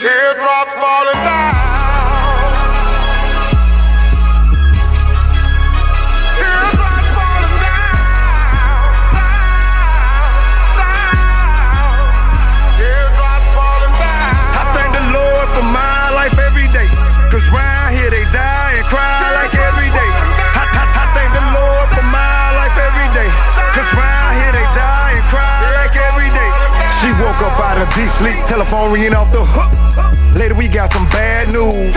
Tears up. Falling down. Deep sleep, telephone ringing off the hook. Later we got some bad news.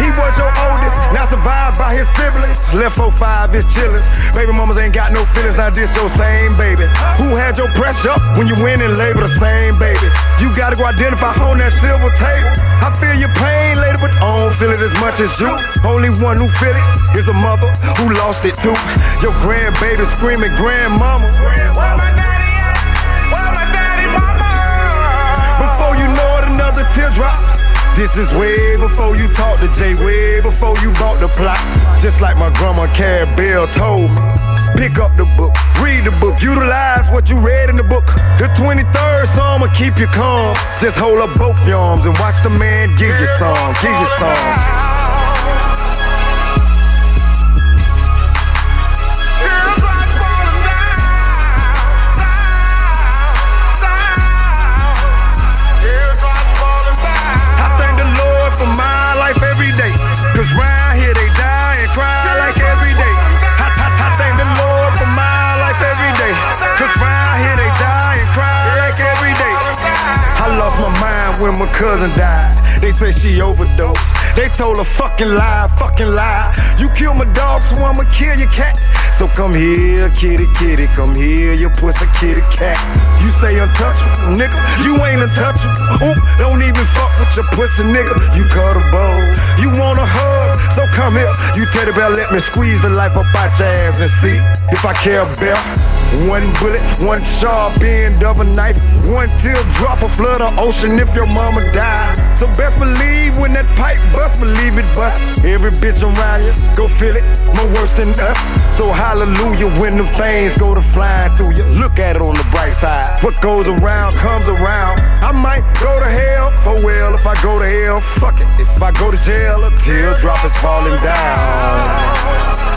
He was your oldest, now survived by his siblings. Left 05 is chillin'. Baby mamas ain't got no feelings, now this your same baby. Who had your pressure when you win and label the same baby? You gotta go identify on that silver table. I feel your pain later, but I don't feel it as much as you. Only one who feel it is a mother who lost it too. Your grandbaby screaming, grandmama. Before This is way before you talked to Jay, way before you bought the plot. Just like my grandma Carrie Bell told me. Pick up the book, read the book, utilize what you read in the book. The 23rd Psalm will keep you calm. Just hold up both your arms and watch the man give you some, give you some. When my cousin died. They say she overdosed. They told a fucking lie, fucking lie. You killed my dog, so I'ma kill your cat. So come here, kitty, kitty, come here, you pussy kitty cat. You say untouchable, nigga, you ain't untouchable. Oop, don't even fuck with your pussy, nigga. You cut a bowl. You want come here. You teddy bear, let me squeeze the life up out your ass and see if I care about. One bullet, one sharp end of a knife, one teardrop of flood of ocean if your mama died. So best believe when that pipe bust, believe it bust. Every bitch around you, go feel it, more worse than us. So hallelujah when them things go to flying through you. Look at it on the bright side. What goes around comes around. I might go to hell, well, if I go to hell, fuck it. If I go to jail, a teardrop is falling down.